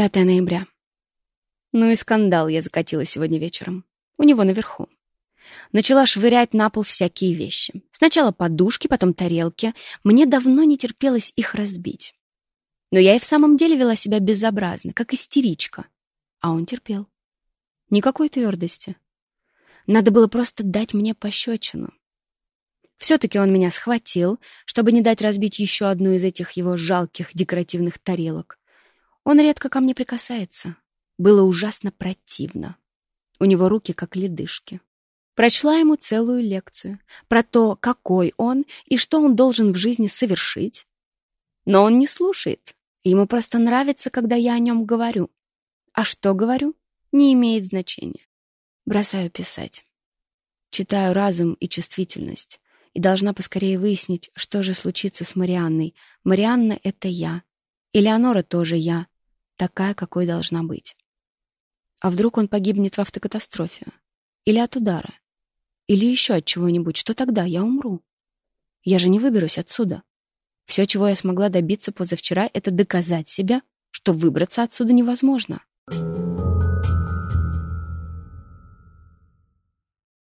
5 ноября. Ну и скандал я закатила сегодня вечером. У него наверху. Начала швырять на пол всякие вещи. Сначала подушки, потом тарелки. Мне давно не терпелось их разбить. Но я и в самом деле вела себя безобразно, как истеричка. А он терпел. Никакой твердости. Надо было просто дать мне пощечину. Все-таки он меня схватил, чтобы не дать разбить еще одну из этих его жалких декоративных тарелок. Он редко ко мне прикасается. Было ужасно противно. У него руки как ледышки. Прочла ему целую лекцию про то, какой он и что он должен в жизни совершить. Но он не слушает. Ему просто нравится, когда я о нем говорю. А что говорю, не имеет значения. Бросаю писать. Читаю разум и чувствительность. И должна поскорее выяснить, что же случится с Марианной. Марианна — это я. И Леонора тоже я. Такая, какой должна быть. А вдруг он погибнет в автокатастрофе? Или от удара? Или еще от чего-нибудь? Что тогда? Я умру. Я же не выберусь отсюда. Все, чего я смогла добиться позавчера, это доказать себе, что выбраться отсюда невозможно.